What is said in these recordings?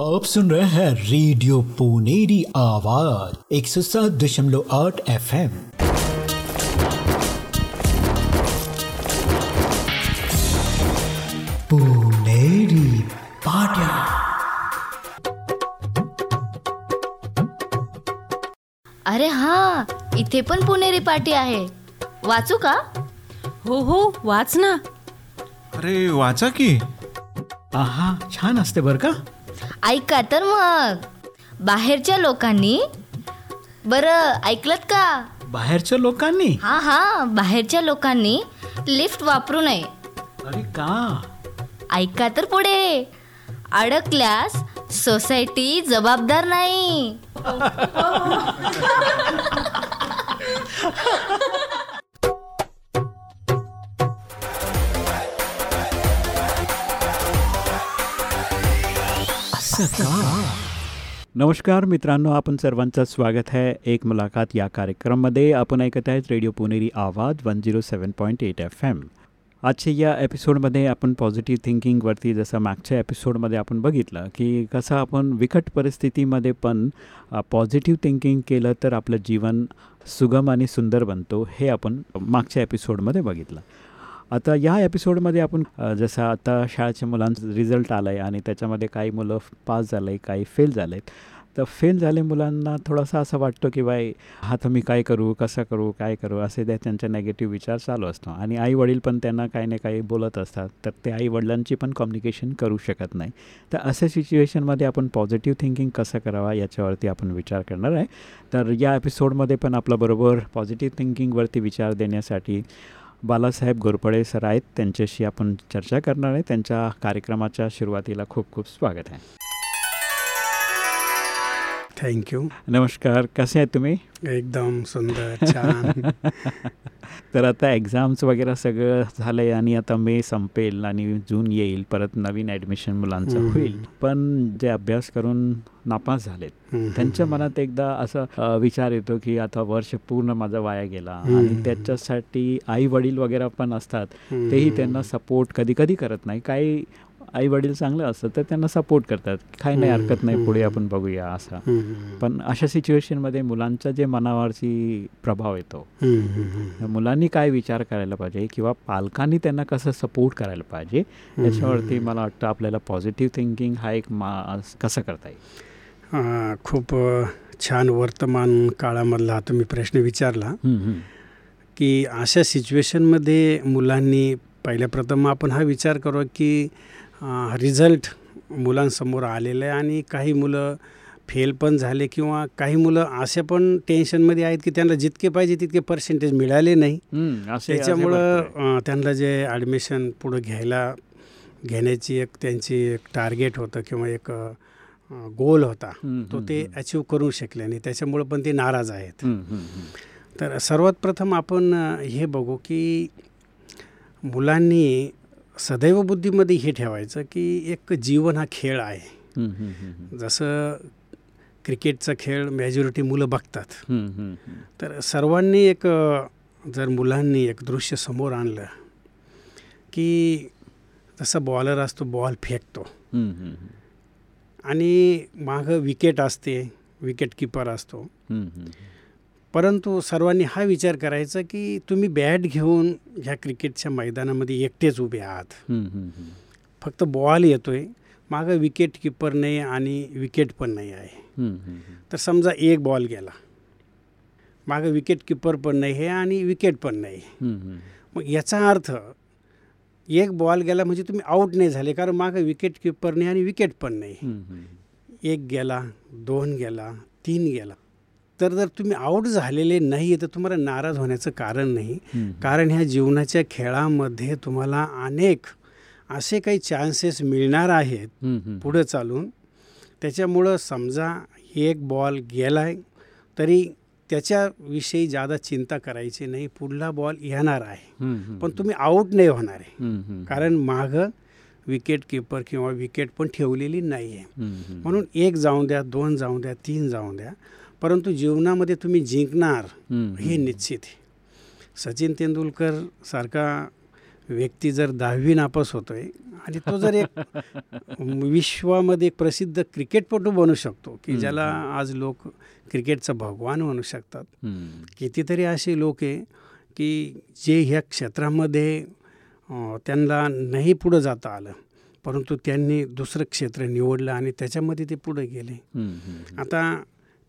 आप सुन रहे हैं रेडियो पुनेरी आवाज़ एक सौ सात दशमलव आठ एफ़ एम पुनेरी पाटिया। अरे हा इथे पण पुणेरी पाटी आहे. वाचू का? हो हो वाच ना. अरे वाचा की. आहा छान असते बर का? ऐका तर मग. बाहेरच्या लोकांनी बरं ऐकलत का? बाहेरच्या लोकांनी? हा हा बाहेरच्या लोकांनी लिफ्ट वापरू नये. अरे का? ऐका तर पुढे. अडकल्यास सोसायटी जबाबदार नाही. नमस्कार. मित्रांनो आपण सर्वांचं स्वागत आहे. एक मुलाखत या कार्यक्रममध्ये. आपण ऐकत आहेत radio Puneri Awaaz one zero seven point eight F M आजच्या या एपिसोडमध्ये आपण पॉझिटिव्ह थिंकिंगवरती जसं मागच्या एपिसोडमध्ये आपण बघितलं की कसं आपण विकट परिस्थितीमध्ये पण पॉझिटिव्ह थिंकिंग केलं तर आपलं जीवन सुगम आणि सुंदर बनतो हे आपण मागच्या एपिसोडमध्ये बघितलं. आता या एपिसोडमध्ये आपण जसं आता शाळेच्या मुलांचं रिझल्ट आला आहे आणि त्याच्यामध्ये काही मुलं पास झालं आहे काही फेल झाले आहेत तर फेल झाले मुलांना थोडासा असं वाटतो की बाई हा तर मी काय करू कसं करू काय करू असे त्या त्यांचा नेगेटिव्ह विचार चालू असतो. आणि आईवडील पण त्यांना काही ना काही बोलत असतात. तर ते आईवडिलांची पण कम्युनिकेशन करू शकत नाही. तर अशा सिच्युएशनमध्ये आपण पॉझिटिव्ह थिंकिंग कसं करावा याच्यावरती आपण विचार करणार आहे. तर या एपिसोडमध्ये पण आपल्याबरोबर पॉझिटिव्ह थिंकिंगवरती विचार देण्यासाठी बालासाहेब गोरपडे सर आहेत. त्यांच्याशी आपण चर्चा करणार आहे. त्यांच्या कार्यक्रमाच्या सुरुवातीला खूप खूप स्वागत आहे. थँक्यू नमस्कार कसे आहेत तुम्ही एकदम सुंदर छान तर आता एक्झाम्स वगैरे सगळं झालं आहे आणि आता मे संपेल आणि जून येईल परत नवीन ॲडमिशन मुलांचं. होईल पण जे अभ्यास करून नापास झालेत. त्यांच्या मनात एकदा असं विचार येतो की आता वर्ष पूर्ण माझा वाया गेला. आणि त्याच्यासाठी आई वडील वगैरे पण असतात. तेही त्यांना सपोर्ट कधी कधी करत नाही काही आई वडील चांगलं असतं तर त्यांना सपोर्ट करतात काही नाही. हरकत नाही पुढे. आपण बघूया असं. पण अशा सिच्युएशनमध्ये मुलांचा जे मनावरची प्रभाव येतो मुलांनी काय विचार करायला पाहिजे किंवा पालकांनी त्यांना कसं सपोर्ट करायला पाहिजे याच्यावरती मला वाटतं आपल्याला पॉझिटिव्ह थिंकिंग हा एक मा कसं करता येईल खूप छान वर्तमान काळामधला हा तुम्ही प्रश्न विचारला. की अशा सिच्युएशनमध्ये मुलांनी पहिल्या प्रथम आपण हा विचार करू की रिझल्ट मुलांसमोर आलेला आहे आणि काही मुलं फेल पण झाले किंवा काही मुलं असे पण टेन्शनमध्ये आहेत की त्यांना जितके पाहिजे तितके पर्सेंटेज मिळाले नाही त्याच्यामुळं त्यांना जे ॲडमिशन पुढं घ्यायला घेण्याची एक त्यांची एक टार्गेट होतं किंवा एक गोल होता तो ते. अचीव करू शकले नाही त्याच्यामुळं पण ते नाराज आहेत. तर सर्वात प्रथम आपण हे बघू की मुलांनी सदैव बुद्धीमध्ये हे ठेवायचं की एक जीवन हा खेळ आहे जसं क्रिकेटचा खेळ मेजॉरिटी मुलं बघतात. तर सर्वांनी एक जर मुलांनी एक दृश्य समोर आणलं की जसा बॉलर असतो बॉल फेकतो. आणि मागं विकेट असते विकेट किपर असतो. परंतु सर्वांनी हा विचार करायचा की तुम्ही बॅट घेऊन ह्या क्रिकेटच्या मैदानामध्ये एकटेच उभे आहात. फक्त बॉल येतोय मागं विकेट किपर नाही आणि विकेट पण नाही आहे. तर समजा एक बॉल गेला मागं विकेट किपर पण नाही आहे आणि विकेट पण नाही. मग याचा अर्थ एक बॉल गेला म्हणजे तुम्ही आऊट नाही झाले कारण मागं विकेट किपर नाही आणि विकेट पण नाही. एक गेला दोन गेला तीन गेला तर जर तुम्ही आऊट झालेले नाही तर तुम्हाला नाराज होण्याचं कारण नाही. कारण ह्या जीवनाच्या खेळामध्ये तुम्हाला अनेक असे काही चान्सेस मिळणार आहेत. पुढं चालून त्याच्यामुळं समजा एक बॉल गेला आहे तरी त्याच्याविषयी जादा चिंता करायची नाही पुढला बॉल येणार आहे. पण तुम्ही आऊट नाही होणार आहे. कारण मागं विकेट किपर किंवा विकेट पण ठेवलेली नाही आहे. म्हणून एक जाऊन द्या दोन जाऊन द्या तीन जाऊन द्या परंतु जीवनामध्ये तुम्ही जिंकणार हे. निश्चित आहे सचिन तेंडुलकर सारखा व्यक्ती जर दहावी नापास होतोय आणि तो जर एक विश्वामध्ये एक प्रसिद्ध क्रिकेटपटू बनू शकतो की. ज्याला आज लोक क्रिकेटचा भगवान म्हणू शकतात. कितीतरी असे लोक आहे की जे ह्या क्षेत्रामध्ये त्यांना नाही पुढं जाता आलं परंतु त्यांनी दुसरं क्षेत्र निवडलं आणि त्याच्यामध्ये ते पुढे गेले. आता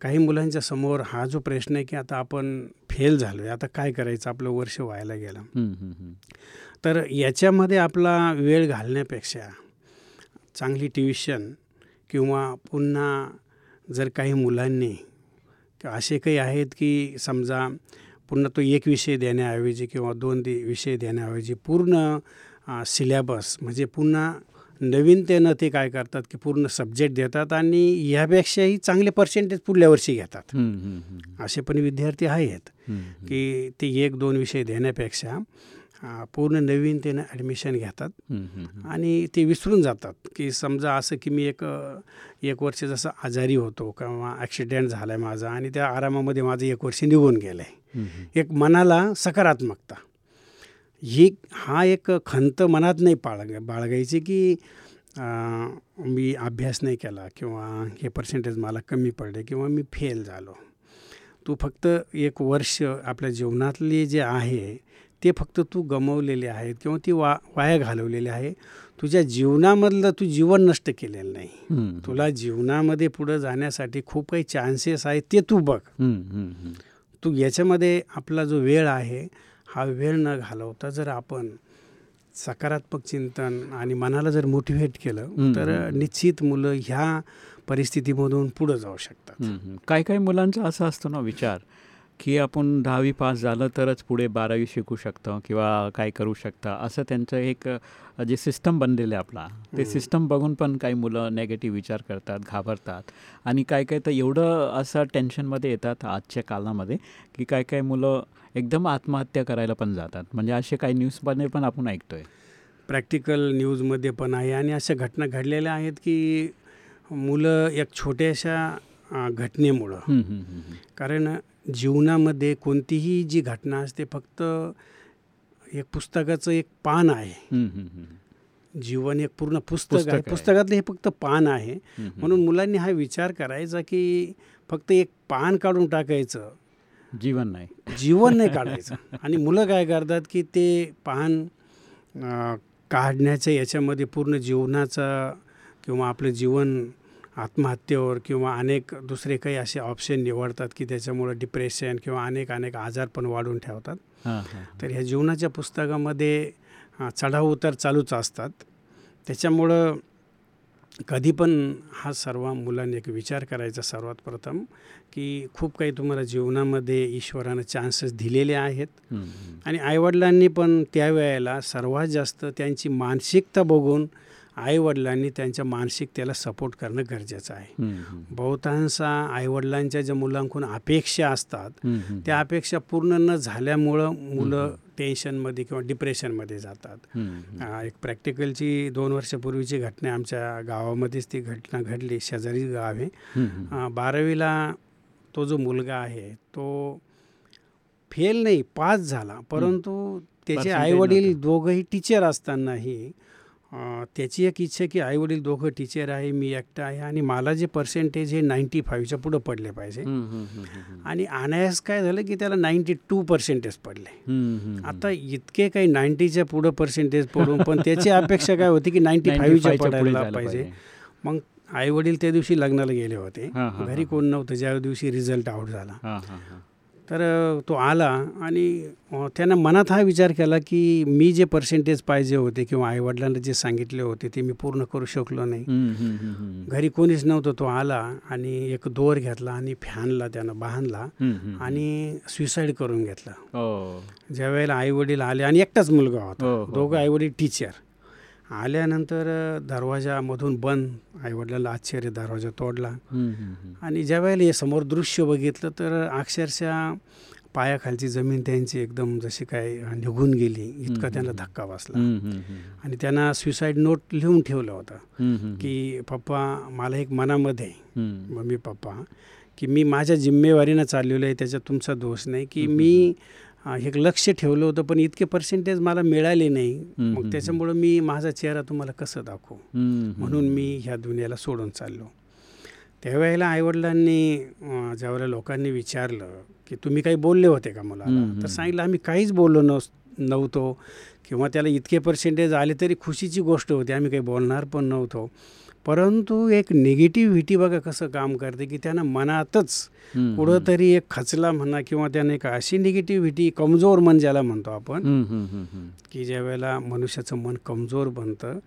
काही मुलांच्या समोर हा जो प्रश्न आहे की आता आपण फेल झालो आहे आता काय करायचं आपलं वर्ष व्हायला गेलं. तर याच्यामध्ये आपला वेळ घालण्यापेक्षा चांगली ट्युशन किंवा पुन्हा जर काही मुलांनी असे काही आहेत की समजा पुन्हा तो एक विषय देण्याऐवजी किंवा दोन दि विषय देण्याऐवजी पूर्ण सिलेबस म्हणजे पुन्हा नवीनतेनं ते काय करतात की पूर्ण सब्जेक्ट देतात आणि यापेक्षाही चांगले पर्सेंटेज पुढल्या वर्षी घेतात. असे पण विद्यार्थी आहेत. की ते एक दोन विषय देण्यापेक्षा पूर्ण नवीनतेनं ॲडमिशन घेतात. आणि ते विसरून जातात की समजा असं की मी एक एक वर्ष जसं आजारी होतो किंवा ॲक्सिडेंट झाला आहे माझा आणि त्या आरामामध्ये माझं एक वर्ष निघून गेलं आहे. एक मनाला सकारात्मकता ही हा एक खंत मनात नाही बाळग बाळगायची की मी अभ्यास नाही केला किंवा हे पर्सेंटेज मला कमी पडले किंवा मी फेल झालो तू फक्त एक वर्ष आपल्या जीवनातले जे आहे ते फक्त तू गमवलेले आहेत किंवा ती वा वाया घालवलेली आहे तुझ्या जीवनामधलं तू जीवन नष्ट केलेलं नाही हम्म. तुला जीवनामध्ये पुढं जाण्यासाठी खूप काही चान्सेस आहेत ते तू बघ हम्म, हम्म. तू याच्यामध्ये आपला जो वेळ आहे हा वेळ न घालवता जर आपण सकारात्मक चिंतन आणि मनाला जर मोटिवेट केलं तर. निश्चित मुलं ह्या परिस्थितीमधून पुढं जाऊ शकतात. काही काही मुलांचा असा असतो ना विचार की आपण दहावी पास झालं तरच पुढे बारावी शिकू शकतो किंवा काय करू शकता असं त्यांचं एक जे सिस्टम बनलेलं आहे आपला. ते. सिस्टम बघून पण काही मुलं नेगेटिव्ह विचार करतात घाबरतात. आणि काय काय तर एवढं असं टेन्शनमध्ये येतात आजच्या काळामध्ये की काय काय मुलं एकदम आत्महत्या करायला पण जातात. म्हणजे असे काही न्यूजमध्ये पण आपण ऐकतोय. प्रॅक्टिकल न्यूजमध्ये पण आहे आणि अशा घटना घडलेल्या आहेत की मुलं एक छोट्याशा घटनेमुळं. कारण जीवनामध्ये कोणतीही जी घटना असते फक्त एक पुस्तकाचं एक पान आहे. जीवन एक पूर्ण पुस्तक आहे. पुस्तकातलं हे फक्त पान आहे. म्हणून मुलांनी हा विचार करायचा की फक्त एक पान काढून टाकायचं जीवन नाही जीवन नाही काढायचं आणि मुलं काय करतात की ते पान काढण्याच्या याच्यामध्ये पूर्ण जीवनाचा किंवा आपलं जीवन आत्महत्येवर किंवा अनेक दुसरे काही असे ऑप्शन निवडतात की त्याच्यामुळं डिप्रेशन किंवा अनेक अनेक आजार पण वाढून ठेवतात. तर ह्या जीवनाच्या पुस्तकामध्ये चढाव उतार चालूच असतात. त्याच्यामुळं कधी पण हा सर्व मुलांनी एक विचार करायचा सर्वात प्रथम की खूप काही तुम्हाला जीवनामध्ये ईश्वरानं चान्सेस दिलेले आहेत. आणि आईवडिलांनी पण त्यावेळेला सर्वात जास्त त्यांची मानसिकता बघून आईवडिलांनी त्यांच्या मानसिकतेला सपोर्ट करणं गरजेचं आहे. बहुतांशा आईवडिलांच्या ज्या मुलांकडून अपेक्षा असतात. त्या अपेक्षा पूर्ण न झाल्यामुळं मुलं टेन्शनमध्ये किंवा डिप्रेशनमध्ये जातात. एक प्रॅक्टिकलची दोन वर्षापूर्वीची घटना. आमच्या गावामध्येच ती घटना घडली. शेजारी गाव आहे. बारावीला तो जो मुलगा आहे तो फेल नाही पास झाला. परंतु त्याचे आईवडील. दोघंही टीचर असतानाही त्याची एक इच्छा की आईवडील दोघं टीचर आहे मी एकटा आहे आणि मला जे पर्सेंटेज हे नाईंटी फाईव्हच्या पुढं पडले पाहिजे. आणि अनायास काय झालं की त्याला नाईंटी टू पर्सेंटेज पडले आता इतके काही नाईन्टीच्या पुढं पर्सेंटेज पडून पण त्याची अपेक्षा काय होती की नाईन्टी 95 फाईव्हच्या पडायला पाहिजे. मग आई वडील त्या दिवशी लग्नाला गेले होते. घरी. कोण नव्हतं. ज्या दिवशी रिझल्ट आउट झाला. तर तो आला आणि त्यानं मनात हा विचार केला की मी जे पर्सेंटेज पाहिजे होते किंवा आईवडिलांना जे सांगितले होते ते मी पूर्ण करू शकलो नाही. घरी कोणीच नव्हतं तो आला आणि एक दोर घेतला आणि फॅनला त्यानं बांधला. आणि सुसाईड करून घेतला हो ज्या वेळेला आई वडील आले आणि एकटाच मुलगा होता हो, दोघं हो. आई वडील टीचर आल्यानंतर दरवाजामधून बंद आई वडिलांना आश्चर्य दरवाजा तोडला. आणि ज्या वेळेला हे समोर दृश्य बघितलं तर अक्षरशः पायाखालची जमीन त्यांची एकदम जशी काय निघून गेली इतका. त्यांना धक्का बसला. आणि त्यांना सुसाईड नोट लिहून ठेवलं होतं. की पप्पा मला एक मनामध्ये. मम्मी पप्पा की मी माझ्या जिम्मेवारीनं चाललेलो आहे त्याच्यात तुमचा दोष नाही की. मी एक लक्ष ठेवलं होतं पण इतके पर्सेंटेज मला मिळाले नाही. मग त्याच्यामुळं मी माझा चेहरा तुम्हाला कसं दाखवू? म्हणून मी ह्या दुनियाला सोडून चाललो. त्यावेळेला आईवडिलांनी ज्यावेळेला लोकांनी विचारलं की तुम्ही काही बोलले होते का मुलाला? हम्म. तर सांगितलं आम्ही काहीच बोललो नस नव्हतो किंवा त्याला इतके पर्सेंटेज आले तरी खुशीची गोष्ट होती. आम्ही काही बोलणार पण नव्हतो. परंतु एक निगेटिव्हिटी बघा कसं काम करते की त्यांना मनातच कुठंतरी एक खचला म्हणा किंवा त्याने एक अशी निगेटिव्हिटी कमजोर मन ज्याला म्हणतो आपण. की ज्या वेळेला मनुष्याचं मन कमजोर बनतं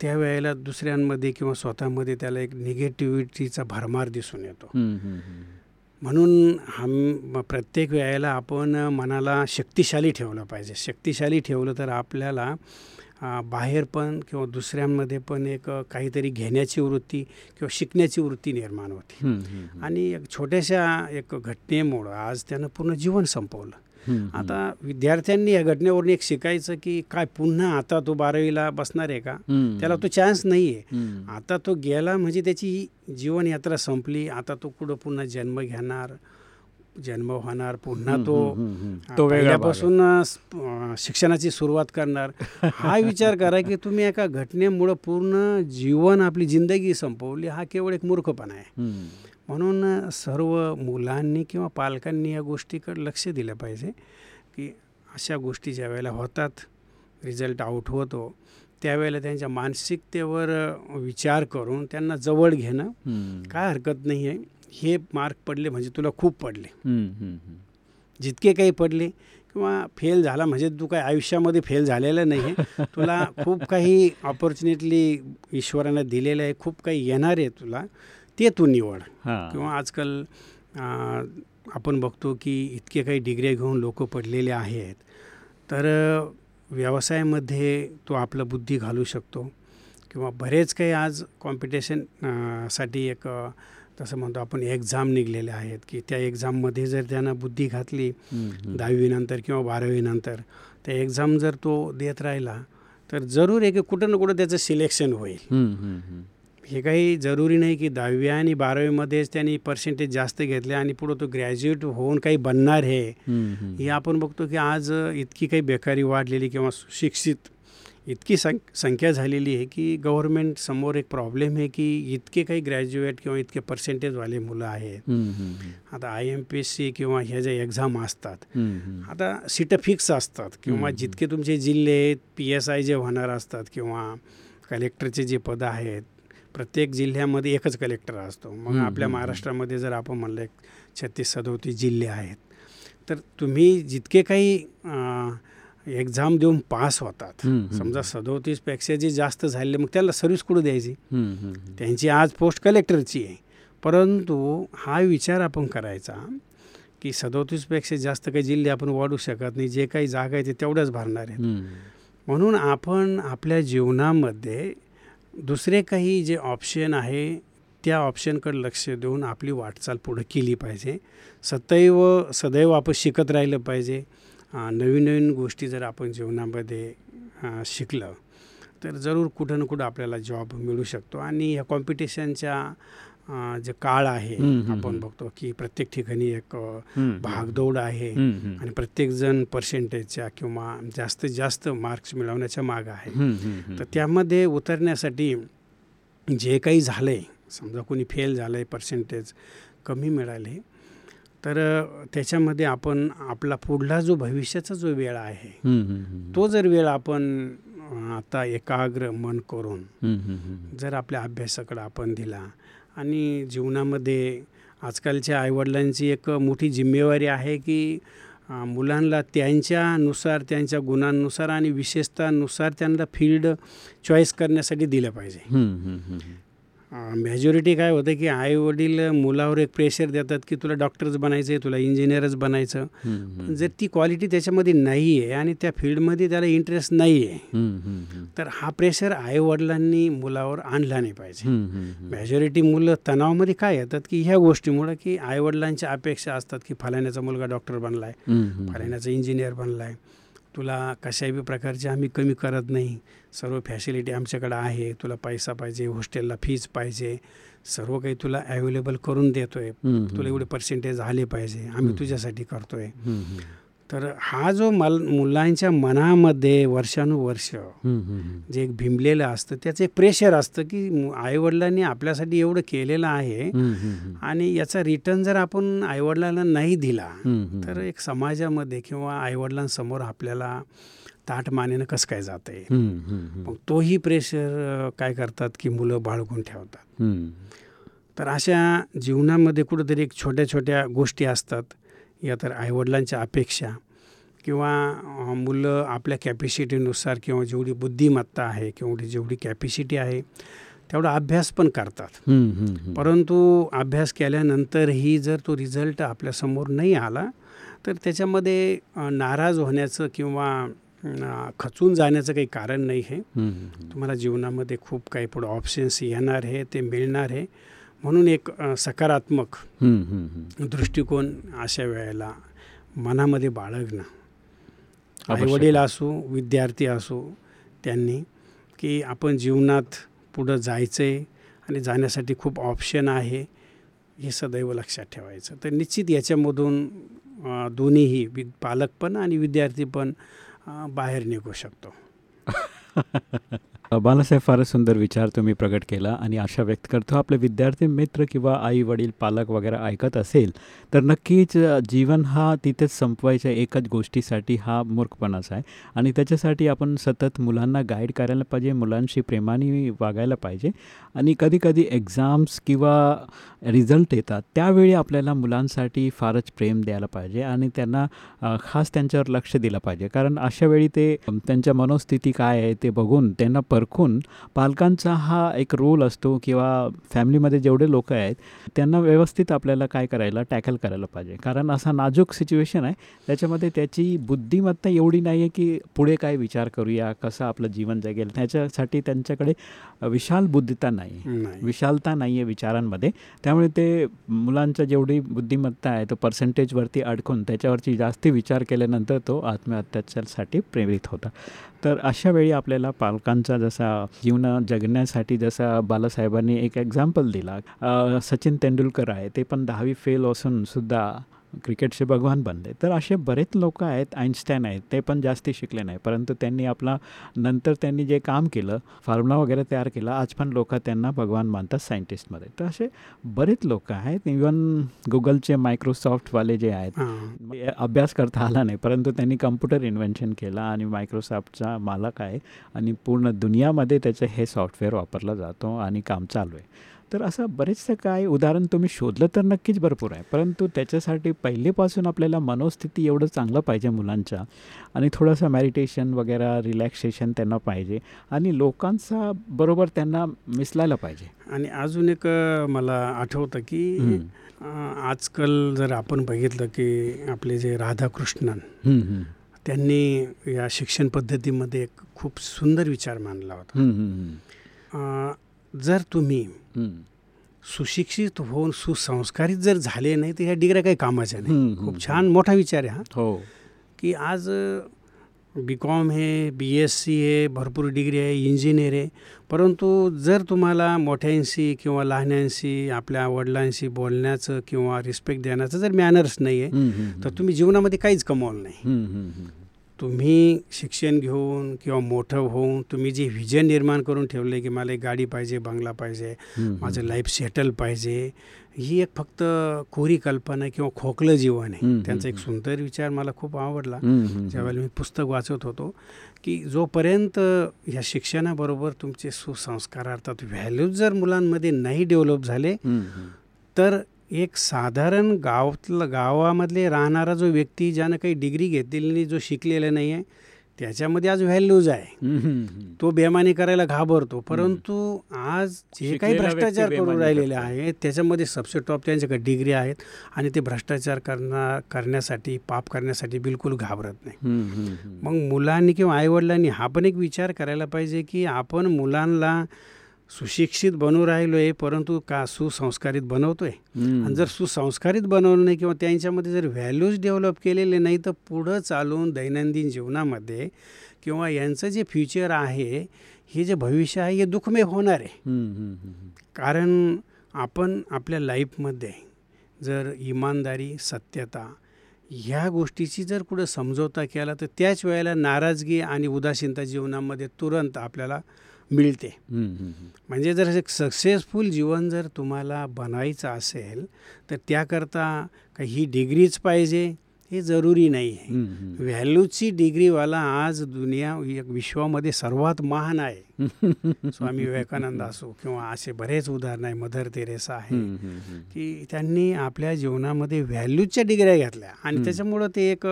त्यावेळेला दुसऱ्यांमध्ये किंवा स्वतःमध्ये त्याला एक निगेटिव्हिटीचा भरमार दिसून येतो. म्हणून हम प्रत्येक वेळेला आपण मनाला शक्तिशाली ठेवलं पाहिजे शक्तिशाली ठेवलं तर आपल्याला बाहेर पण किंवा दुसऱ्यांमध्ये पण एक काहीतरी घेण्याची वृत्ती किंवा शिकण्याची वृत्ती निर्माण होते. आणि एक छोट्याशा एक घटनेमुळं आज त्यानं पूर्ण जीवन संपवलं. आता विद्यार्थ्यांनी या घटनेवरून एक शिकायचं की काय पुन्हा आता तो बारावीला बसणार आहे का. त्याला तो चान्स नाही आहे. आता तो गेला म्हणजे त्याची जीवनयात्रा संपली. आता तो कुठं पुन्हा जन्म घेणार? जन्म होणार पुन्हा तो तो वेगळा भाग आहे. पहिल्यापासून अ, स- अ, शिक्षणाची सुरुवात करणार हा विचार करा की तुम्ही एका घटनेमुळं पूर्ण जीवन आपली जिंदगी संपवली हा केवळ एक मूर्खपणा आहे. म्हणून सर्व मुलांनी किंवा पालकांनी या गोष्टीकडे लक्ष दिलं पाहिजे की अशा गोष्टी ज्या वेळेला होतात रिझल्ट आउट होतो त्यावेळेला त्यांच्या मानसिकतेवर विचार करून त्यांना जवळ घेणं. काय हरकत नाही आहे हे मार्क पडले म्हणजे तुला खूप पडले. हम्म, हम्म, हम्म. जितके काही पडले किंवा फेल झाला म्हणजे तू काय आयुष्यामध्ये फेल झालेलं नाही आहे. तुला खूप काही ऑपॉर्च्युनिटली ईश्वरानं दिलेलं आहे खूप काही येणार आहे तुला. ते तू निवड. किंवा आजकाल आपण बघतो की इतके काही डिग्र्या घेऊन लोक पडलेले आहेत. तर व्यवसायामध्ये तो आपलं बुद्धी घालू शकतो. किंवा बरेच काही आज कॉम्पिटिशनसाठी एक तसं म्हणतो आपण एक्झाम निघलेले आहेत की त्या एक्झाममध्ये जर त्यानं बुद्धी घातली. दहावीनंतर किंवा बारावीनंतर त्या एक्झाम जर तो देत राहिला तर जरूर आहे की कुठं ना कुठं त्याचं सिलेक्शन होईल. हे काही जरुरी नाही की दहावी आणि बारावीमध्येच त्यांनी पर्सेंटेज जास्त घेतले आणि पुढं तो ग्रॅज्युएट होऊन काही बनणार हम्म. हे आपण बघतो की आज इतकी काही बेकारी वाढलेली किंवा सुशिक्षित इतकी सं संख्या झालेली आहे की गव्हर्मेंट समोर एक प्रॉब्लेम आहे की इतके काही ग्रॅज्युएट किंवा इतके पर्सेंटेजवाले मुलं आहेत. आता I M P S C किंवा ह्या ज्या एक्झाम असतात. आता सीटं फिक्स असतात किंवा. जितके तुमचे जिल्हे आहेत पी एस आय जे होणार असतात किंवा कलेक्टरचे जे पदं आहेत प्रत्येक जिल्ह्यामध्ये एकच कलेक्टर असतो मग आपल्या महाराष्ट्रामध्ये जर आपण म्हणलं छत्तीस सदोतीस जिल्हे आहेत तर तुम्ही जितके काही एक्झाम देऊन पास होतात. समजा सदोतीसपेक्षा जे जास्त झालेले मग त्याला सर्व्हिस कुठं द्यायची. त्यांची आज पोस्ट कलेक्टरची आहे परंतु हा विचार आपण करायचा की सदोतीसपेक्षा जास्त काही जिल्हे आपण वाढू शकत नाही जे काही जागा आहे ते तेवढ्याच भरणार आहेत. म्हणून आपण आपल्या जीवनामध्ये दुसरे काही जे ऑप्शन आहे त्या ऑप्शनकडे लक्ष देऊन आपली वाटचाल पुढं केली पाहिजे सदैव सदैव आपण शिकत राहिलं पाहिजे नवीन नवीन गोष्टी जर आपण जीवनामध्ये शिकलं तर जरूर कुठं ना कुठं आपल्याला जॉब मिळू शकतो आणि ह्या कॉम्पिटिशनच्या जे काळ आहे आपण. बघतो की प्रत्येक ठिकाणी एक. भागदौड आहे. आणि प्रत्येकजण पर्सेंटेजच्या किंवा जास्तीत जास्त मार्क्स मिळवण्याच्या मागं आहे. तर त्यामध्ये उतरण्यासाठी जे काही झालं आहे समजा कोणी फेल झालं आहे पर्सेंटेज कमी मिळाले तर त्याच्यामध्ये आपण आपला पुढला जो भविष्याचा जो वेळ आहे. तो जर वेळ आपण आता एकाग्र मन करून. जर आपल्या अभ्यासाकडे आपण दिला आणि जीवनामध्ये आजकालच्या आईवडिलांची एक मोठी जिम्मेवारी आहे की मुलांना त्यांच्यानुसार त्यांच्या गुणांनुसार आणि विशेषतानुसार त्यांना फील्ड चॉईस करण्यासाठी दिलं पाहिजे. मेजॉरिटी काय होतं की आई वडील मुलावर एक प्रेशर देतात की तुला डॉक्टरच बनायचं आहे तुला इंजिनियरच बनायचं. जर ती क्वालिटी त्याच्यामध्ये नाही आहे आणि त्या फील्डमध्ये त्याला इंटरेस्ट नाही आहे. तर हा प्रेशर आईवडिलांनी मुलावर आणला नाही पाहिजे. मेजॉरिटी मुलं तणावामध्ये काय येतात की ह्या गोष्टीमुळं की आईवडिलांच्या अपेक्षा असतात की फलाण्याचा मुलगा डॉक्टर बनला आहे हम्म, हम्म. फलाण्याचा इंजिनियर बनला आहे तुला कशाही प्रकारचे आम्ही कमी करत नाही. सर्व फॅसिलिटी आमच्याकडे आहे. तुला पैसा पाहिजे हॉस्टेलला फीज पाहिजे. सर्व काही तुला अवेलेबल करून देतो आहे हम्म, तुला एवढे पर्सेंटेज आले पाहिजे. आम्ही तुझ्यासाठी करतो आहे हम्म, हम्म. तर हा जो मल मुलांच्या मनामध्ये वर्षानुवर्ष जे एक भिंबलेलं असतं त्याचं एक प्रेशर असतं की आईवडिलांनी आपल्यासाठी एवढं केलेलं आहे. आणि याचा रिटर्न जर आपण आईवडिलांना नाही दिला. तर एक समाजामध्ये किंवा आईवडिलांसमोर आपल्याला ताट मानेनं कसं काय जाता हम्म. मग तोही प्रेशर काय करतात की मुलं बाळगून ठेवतात. तर अशा जीवनामध्ये कुठंतरी एक छोट्या छोट्या गोष्टी असतात या तर आईवडिलांच्या अपेक्षा किंवा मुलं आपल्या कॅपॅसिटीनुसार किंवा जेवढी बुद्धिमत्ता आहे किंवा जेवढी कॅपॅसिटी आहे तेवढा अभ्यास पण करतात. परंतु अभ्यास केल्यानंतरही जर तो रिझल्ट आपल्यासमोर नाही आला तर त्याच्यामध्ये नाराज होण्याचं किंवा खचून जाण्याचं काही कारण नाही आहे. तुम्हाला जीवनामध्ये खूप काही पुढं ऑप्शन्स येणार आहे ते मिळणार आहे म्हणून एक सकारात्मक. दृष्टिकोन अशा वेळेला मनामध्ये बाळगणं. आईवडील असो विद्यार्थी असो त्यांनी की आपण जीवनात पुढं जायचं आहे आणि जाण्यासाठी खूप ऑप्शन आहे हे सदैव लक्षात ठेवायचं. तर निश्चित याच्यामधून दोन्हीही वि पालक पण आणि विद्यार्थी पण बाहेर निघू शकतो. बालासाहेब फारच सुंदर विचार तुम्ही प्रकट केला आणि आशा व्यक्त करतो आपले विद्यार्थी मित्र किंवा आई वडील पालक वगैरे ऐकत असेल तर नक्कीच जीवन हा तिथेच संपवायच्या एकच गोष्टीसाठी हा मूर्खपणाच आहे. आणि त्याच्यासाठी आपण सतत मुलांना गाईड करायला पाहिजे मुलांशी प्रेमाने वागायला पाहिजे. आणि कधीकधी एक्झाम्स किंवा रिझल्ट येतात त्यावेळी आपल्याला मुलांसाठी फारच प्रेम द्यायला पाहिजे आणि त्यांना खास त्यांच्यावर लक्ष दिलं पाहिजे. कारण अशा वेळी ते त्यांच्या मनोस्थिती काय आहे ते बघून त्यांना परखून पालकांचा हा एक रोल असतो किंवा फॅमिलीमध्ये जेवढे लोक आहेत त्यांना व्यवस्थित आपल्याला काय करायला टॅकल करायला पाहिजे. कारण असा नाजूक सिच्युएशन आहे त्याच्यामध्ये त्याची बुद्धिमत्ता एवढी नाही आहे की पुढे काय विचार करूया कसं आपलं जीवन जगेल. त्याच्यासाठी त्यांच्याकडे विशाल बुद्धिता नाही. विशालता नाही आहे विचारांमध्ये. त्यामुळे ते मुलांचा जेवढी बुद्धिमत्ता आहे तो पर्सेंटेजवरती अडकून त्याच्यावरची जास्ती विचार केल्यानंतर तो आत्महत्यासाठी प्रेरित होता. तर अशा वेळी आपल्याला पालकांचा जसा जीवन जगण्यासाठी जसा बालासाहेबांनी एक एक्झाम्पल दिला सचिन तेंडुलकर आहे ते पण दहावी फेल असून सुद्धा क्रिकेटचे भगवान बनले. तर असे बरेच लोक आहेत आईन्स्टाईन आहेत ते पण जास्ती शिकले नाही. परंतु त्यांनी आपला नंतर त्यांनी जे काम केलं फॉर्म्युला वगैरे तयार केला आज पण लोक त्यांना भगवान मानतात सायंटिस्टमध्ये. तर असे बरेच लोक आहेत. इवन गुगलचे मायक्रोसॉफ्टवाले जे आहेत अभ्यास करता आला नाही. परंतु त्यांनी कम्प्युटर इन्व्हेन्शन केला आणि मायक्रोसॉफ्टचा मालक आहे आणि पूर्ण दुनियामध्ये त्याचं हे सॉफ्टवेअर वापरला जातो आणि काम चालू आहे. तर असं बरेचसं काय उदाहरण तुम्ही शोधलं तर नक्कीच भरपूर आहे. परंतु त्याच्यासाठी पहिलेपासून आपल्याला मनोस्थिती एवढं चांगलं पाहिजे मुलांच्या आणि थोडंसं मॅडिटेशन वगैरे रिलॅक्सेशन त्यांना पाहिजे आणि लोकांचा बरोबर त्यांना मिसलायला पाहिजे. आणि अजून एक मला आठवतं की आजकाल जर आपण बघितलं की आपले जे राधाकृष्णन. त्यांनी या शिक्षण पद्धतीमध्ये एक खूप सुंदर विचार मांडला होता. जर तुम्ही. सुशिक्षित होऊन सुसंस्कारित जर झाले नाही तर ह्या डिग्र्या काही कामाच्या नाही. खूप छान मोठा विचार आहे हा. हो. की आज बी कॉम आहे बी एस सी आहे भरपूर डिग्री आहे इंजिनियर आहे. परंतु जर तुम्हाला मोठ्यांशी किंवा लहान्यांशी आपल्या वडिलांशी बोलण्याचं किंवा रिस्पेक्ट देण्याचं जर मॅनर्स नाही आहे तर तुम्ही जीवनामध्ये काहीच कमावलं नाही. तुम्ही शिक्षण घेऊन किंवा मोठं होऊन तुम्ही जे व्हिजन निर्माण करून ठेवलं की मला एक गाडी पाहिजे बंगला पाहिजे माझं लाईफ सेटल पाहिजे ही एक फक्त कोरी कल्पना किंवा खोकलं जीवन आहे त्यांचा एक. सुंदर विचार मला खूप आवडला ज्यावेळेला मी पुस्तक वाचत होतो की जोपर्यंत ह्या शिक्षणाबरोबर तुमचे सुसंस्कार अर्थात व्हॅल्यूज जर मुलांमध्ये नाही डेव्हलप झाले. तर एक साधारण गावातलं गावामधले राहणारा जो व्यक्ती ज्यानं काही डिग्री घेतलेली नाही जो शिकलेला नाही आहे त्याच्यामध्ये आज व्हॅल्यूज आहे. तो बेमानी करायला घाबरतो परंतु आज जे काही भ्रष्टाचार करून राहिलेले. आहेत त्याच्यामध्ये सबसे टॉप त्यांच्याकडे डिग्री आहेत आणि ते भ्रष्टाचार करणार करण्यासाठी पाप करण्यासाठी बिलकुल घाबरत नाही. मग मुलांनी किंवा आईवडिलांनी हा पण एक विचार करायला पाहिजे की आपण मुलांना सुशिक्षित बनवू राहिलो आहे परंतु का सुसंस्कारित बनवतोय हम्म. आणि जर सुसंस्कारित बनवलं नाही किंवा त्यांच्यामध्ये जर व्हॅल्यूज डेव्हलप केलेले नाही तर पुढं चालून दैनंदिन जीवनामध्ये किंवा यांचं जे फ्युचर आहे हे जे भविष्य आहे हे दुःखमय होणार आहे. कारण आपण आपल्या लाईफमध्ये जर इमानदारी सत्यता ह्या गोष्टीची जर कुठं समजवता केला तर त्याच वेळेला नाराजगी आणि उदासीनता जीवनामध्ये तुरंत आपल्याला मिळते. म्हणजे जर एक सक्सेसफुल जीवन जर तुम्हाला बनायचं असेल तर त्याकरता काही ही डिग्रीच पाहिजे हे जरुरी नाही आहे. व्हॅल्यूची डिग्रीवाला आज दुनिया एक विश्वामध्ये सर्वात महान आहे स्वामी विवेकानंद असो किंवा असे बरेच उदाहरण आहे मदर तेरेसा आहे. की त्यांनी आपल्या जीवनामध्ये व्हॅल्यूजच्या डिग्र्या घेतल्या आणि त्याच्यामुळं ते एक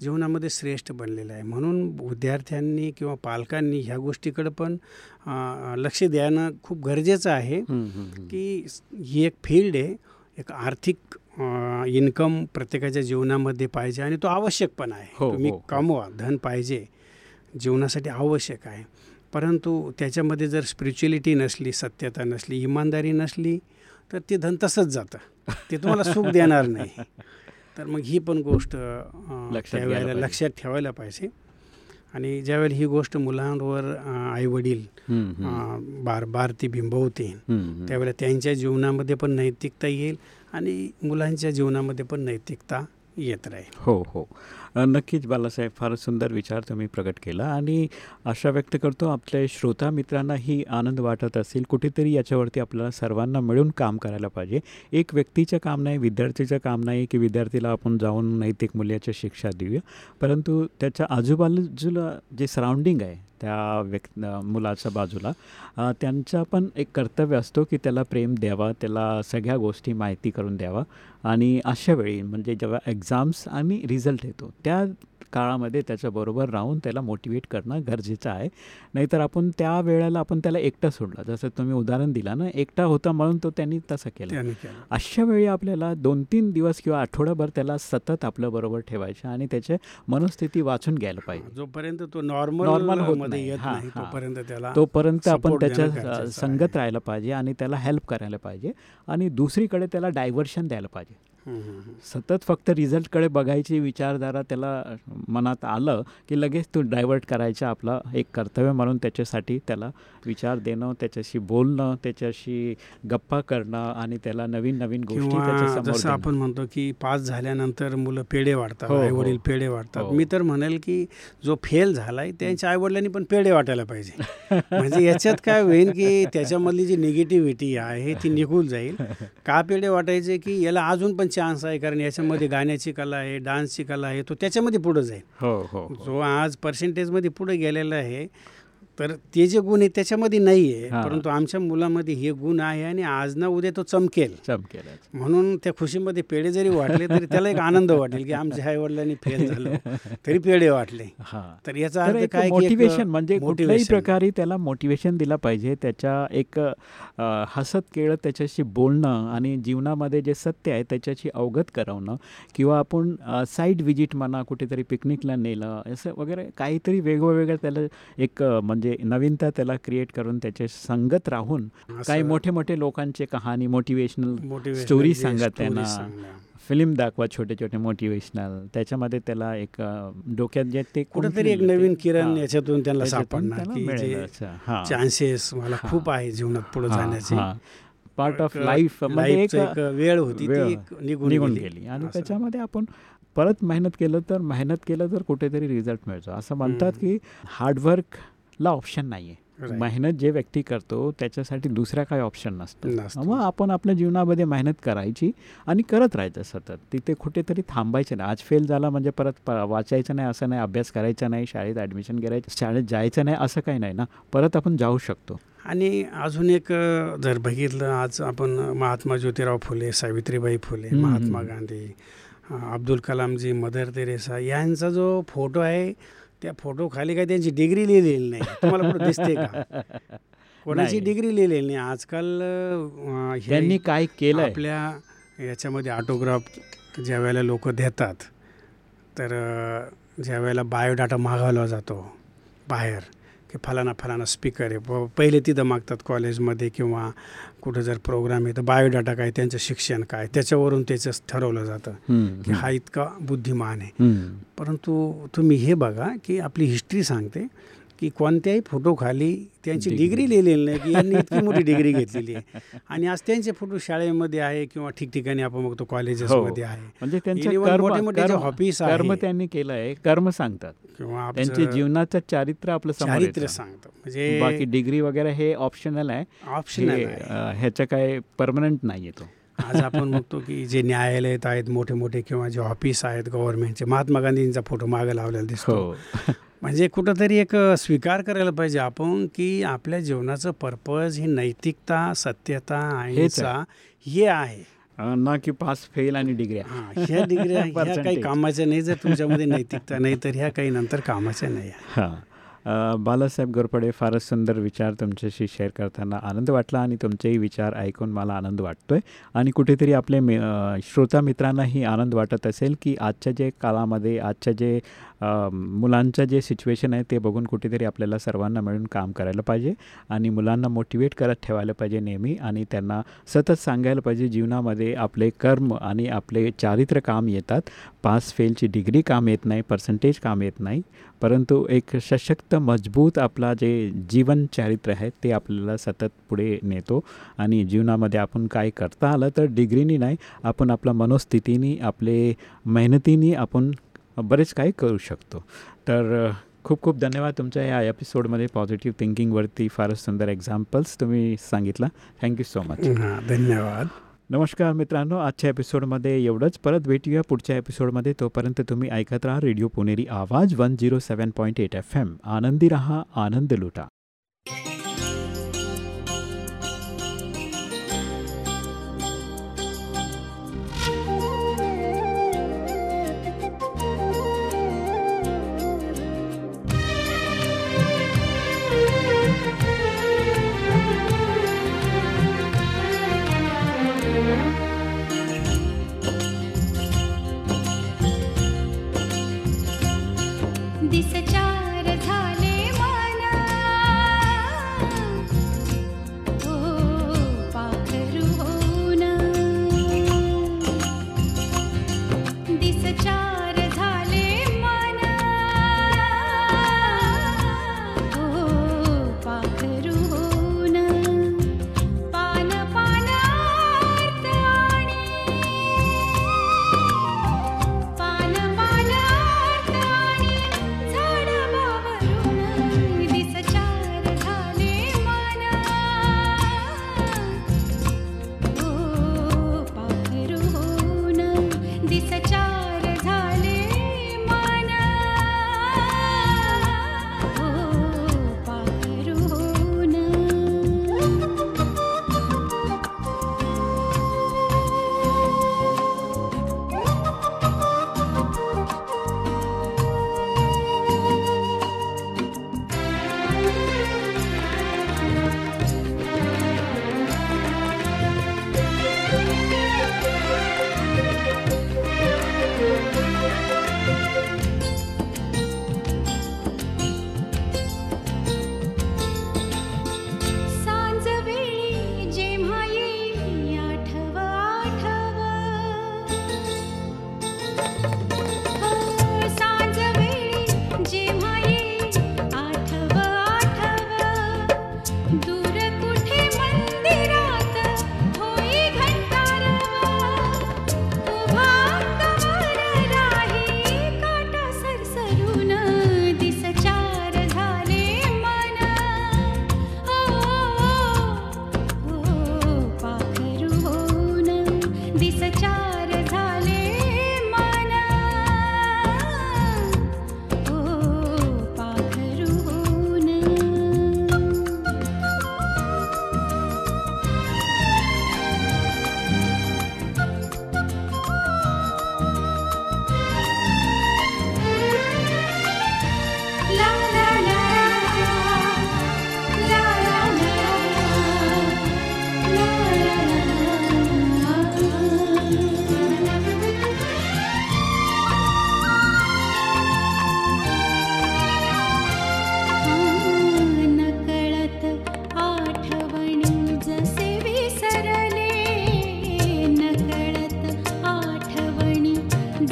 जीवनामध्ये श्रेष्ठ बनलेलं आहे म्हणून विद्यार्थ्यांनी किंवा पालकांनी ह्या गोष्टीकडे पण लक्ष देणं खूप गरजेचं आहे. की ही एक फील्ड आहे एक आर्थिक इन्कम प्रत्येकाच्या जीवनामध्ये पाहिजे आणि तो आवश्यक पण आहे हो, तुम्ही हो, हो. कमवा धन पाहिजे जीवनासाठी आवश्यक आहे परंतु त्याच्यामध्ये जर स्पिरिच्युअलिटी नसली सत्यता नसली इमानदारी नसली तर ते धन तसंच जातं ते तुम्हाला सुख देणार नाही तर मग ही पण गोष्ट त्यावेळेला. लक्षात ठेवायला पाहिजे आणि ज्यावेळेला ही गोष्ट मुलांवर आई वडील. बार बार ती बिंबवते. त्यावेळेला त्यांच्या जीवनामध्ये पण नैतिकता येईल आणि मुलांच्या जीवनामध्ये पण नैतिकता येत राहील. हो हो. नक्कीच बालासाहेब फार सुंदर विचार तुम्ही प्रकट केला आणि आशा व्यक्त करतो आपल्या श्रोता मित्रांनाही आनंद वाटत असेल. कुठेतरी याच्यावरती आपल्याला सर्वांना मिळून काम करायला पाहिजे. एक व्यक्तीचं काम नाही विद्यार्थीचं काम नाही की विद्यार्थीला आपण जाऊन नैतिक मूल्याची शिक्षा देऊया. परंतु त्याच्या आजूबाजूला जे सराउंडिंग आहे त्या व्यक् मुलाच्या बाजूला त्यांचा पण एक कर्तव्य असतो की त्याला प्रेम द्यावा त्याला सगळ्या गोष्टी माहिती करून द्यावा. आणि अशा वेळी म्हणजे जेव्हा एक्झाम्स आम्ही रिझल्ट येतो त्या काळामध्ये त्याच्याबरोबर राहून त्याला मोटिवेट करणं गरजेचं आहे नाहीतर आपण त्या वेळेला आपण त्याला एकटा सोडला जसं तुम्ही उदाहरण दिला ना एकटा होता म्हणून तो त्यांनी तसं केलं अशा वेळी आपल्याला दोन तीन दिवस किंवा आठवडाभर त्याला सतत आपल्याबरोबर ठेवायचं आणि त्याचे मनस्थिती वाचून घ्यायला पाहिजे जोपर्यंत तो Normal नॉर्मल होत नाही. येत नाही. तोपर्यंत त्याला तोपर्यंत आपण त्याच्या. संगत राहायला पाहिजे आणि त्याला हेल्प करायला पाहिजे आणि दुसरीकडे त्याला डायव्हर्शन द्यायला पाहिजे. सतत फक्त रिझल्टकडे बघायची विचारधारा त्याला मनात आलं की लगेच तो डायव्हर्ट करायचं आपलं एक कर्तव्य म्हणून त्याच्यासाठी त्याला विचार देणं त्याच्याशी बोलणं त्याच्याशी गप्पा करणं आणि त्याला नवीन नवीन गोष्टी जसं. आपण म्हणतो की पास झाल्यानंतर मुलं पेढे वाटतात हो, हो. आई वडील पेढे वाटतात हो. मी तर म्हणेल की जो फेल झालाय त्यांच्या आई वडिलांनी पण पेढे वाटायला पाहिजे म्हणजे याच्यात काय होईल की त्याच्यामधली जी निगेटिव्हिटी आहे ती निघून जाईल का पेढे वाटायचे की याला अजून पण चान्स आहे कारण याच्यामध्ये गाण्याची कला आहे डान्सची कला आहे तो त्याच्यामध्ये पुढे जाईल हो हो हो. जो आज पर्सेंटेजमध्ये पुढे गेलेला आहे तर ते जे गुण आहे त्याच्यामध्ये नाही आहे. परंतु आमच्या मुलामध्ये हे गुण आहे आणि आज ना उद्या तो चमकेल. चमकेल म्हणून त्या खुशीमध्ये पेढे जरी वाटले तरी त्याला एक आनंद वाटेल की आमच्या आई वडिलांनी फेल झालो. तरी पेढे वाटले. हा. तर याचा अर्थ काय मोटिवेशन म्हणजे कुठल्याही motivation. प्रकारे त्याला मोटिवेशन दिलं पाहिजे. त्याच्या एक हसत खेळत त्याच्याशी बोलणं आणि जीवनामध्ये जे सत्य आहे त्याच्याशी अवगत करवणं किंवा आपण साईड विजिट म्हणा कुठेतरी पिकनिकला नेलं असं वगैरे काहीतरी वेगवेगळं त्याला एक अ, म्हणजे नवीनता त्याला क्रिएट करून त्याच्या संगत राहून काही मोठे मोठे लोकांचे कहाणी मोटिवेशनल स्टोरी सांगत त्यांना. फिल्म दाखवा छोटे छोटे मोटिवेशनल त्याच्यामध्ये त्याला एक डोक्यात जे ते कुठेतरी एक नवीन किरण. याच्यातून त्यांना सापडणार हां. चान्सेस मला. खूप आहे जीवनात पुढे जाण्याची पार्ट ऑफ लाईफ म्हणजे एक वेळ होती निघून गेली. आणि. त्याच्यामध्ये आपण परत मेहनत केलं तर मेहनत केलं तर कुठेतरी रिझल्ट मिळतो असं म्हणतात की हार्डवर्कला ऑप्शन नाही आहे. मेहनत जे व्यक्ती करतो त्याच्यासाठी दुसरा काही ऑप्शन नसतो. मग आपण आपल्या जीवनामध्ये मेहनत करायची आणि करत राहायचं सतत तिथे कुठेतरी थांबायचं नाही आज फेल झाला म्हणजे परत प- वाचायचं नाही असं नाही अभ्यास करायचा नाही शाळेत ॲडमिशन करायचं शाळेत जायचं नाही असं काही नाही ना परत आपण जाऊ शकतो आणि अजून एक जर बघितलं आज आपण महात्मा ज्योतिराव फुले सावित्रीबाई फुले. महात्मा गांधी अब्दुल कलामजी मदर तेरेसा यांचा जो फोटो आहे त्या फोटो खाली काय त्यांची डिग्री लिहिलेली नाही. तुम्हाला कुठं दिसते का? कोणाची. डिग्री लिहिलेली नाही. आजकाल अ, हे त्यांनी काय केलंय. आपल्या याच्यामध्ये ऑटोग्राफ ज्या वेळेला लोक देतात तर ज्या वेळेला बायोडाटा मागवला जातो बाहेर की फलाना फलाना स्पीकर आहे. प- पहिले तिथं मागतात कॉलेजमध्ये किंवा कुठं जर प्रोग्राम आहे तर बायोडाटा काय त्यांचं शिक्षण काय त्याच्यावरून त्याचं ठरवलं जातं की हा इतका बुद्धिमान आहे. परंतु तुम्ही हे बघा की आपली हिस्ट्री सांगते की कोणत्याही फोटो खाली त्यांची डिग्री. लिहिलेली नाही की यांनी इतकी मोठी डिग्री घेतलेली आहे. आणि आज त्यांचे फोटो शाळेमध्ये आहे किंवा ठिकठिकाणी आपण बघतो कॉलेजेसमध्ये आहे. म्हणजे त्यांचं मोठे मोठे जे कर्म-. त्यांनी केलं आहे कर्म सांगतात. किंवा त्यांचे आपलं जीवनाचं चारित्र्य आपलं चारित्र्य. सांगतो. म्हणजे बाकी डिग्री वगैरे हे ऑप्शनल आहे. ऑप्शनल हे, ह्याचं काय परमनंट नाही तो. आज आपण बघतो की जे न्यायालयात आहेत मोठे मोठे किंवा जे ऑफिस आहेत गव्हर्नमेंटचे महात्मा गांधींचा फोटो मागे लावलेला दिसतो. हो. म्हणजे कुठंतरी एक स्वीकार करायला पाहिजे आपण की आपल्या जीवनाचं पर्पज ही नैतिकता सत्यता अहिंसा हे आहे. ना की पास फेल आणि डिग्री हा ह्या डिग्री ह्या काही. कामाच्या नाही जर तुमच्यामध्ये नैतिकता नाही तर ह्या काही नंतर कामाच्या नाही. हां. बालासाहेब गोरपडे फारच सुंदर विचार तुमच्याशी शेअर करताना आनंद वाटला आणि तुमचेही विचार ऐकून मला आनंद वाटतोय. आणि कुठेतरी आपले श्रोता मित्रांनाही आनंद वाटत असेल की आजच्या जे काळामध्ये आजच्या जे मुलांचं जे सिच्युएशन आहे ते बघून कुठेतरी आपल्याला सर्वांना मिळून काम करायला पाहिजे आणि मुलांना मोटिवेट करत ठेवायला पाहिजे नेहमी आणि त्यांना सतत सांगायला पाहिजे जीवनामध्ये आपले कर्म आणि आपले चारित्र्य काम येतात. पास फेलची डिग्री काम येत नाही पर्सेंटेज काम येत नाही. परंतु एक सशक्त मजबूत आपला जे जीवन चारित्र्य आहे ते आपल्याला सतत पुढे नेतो आणि जीवनामध्ये आपण काय करता आलं तर डिग्रीनी नाही आपण आपल्या मनोस्थितीनी आपले मेहनतीने आपण बरेच काही करू शकतो. तर खूप खूप धन्यवाद तुमच्या या एपिसोडमध्ये पॉझिटिव्ह थिंकिंगवरती फारच सुंदर एक्झाम्पल्स तुम्ही सांगितलं. थँक्यू सो मच धन्यवाद. नमस्कार मित्रांनो आजच्या एपिसोडमध्ये एवढंच. परत भेटूया पुढच्या एपिसोडमध्ये तोपर्यंत तुम्ही ऐकत राहा radio Puneri Awaaz one zero seven point eight F M आनंदी रहा आनंद लुटा.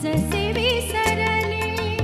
ी सरली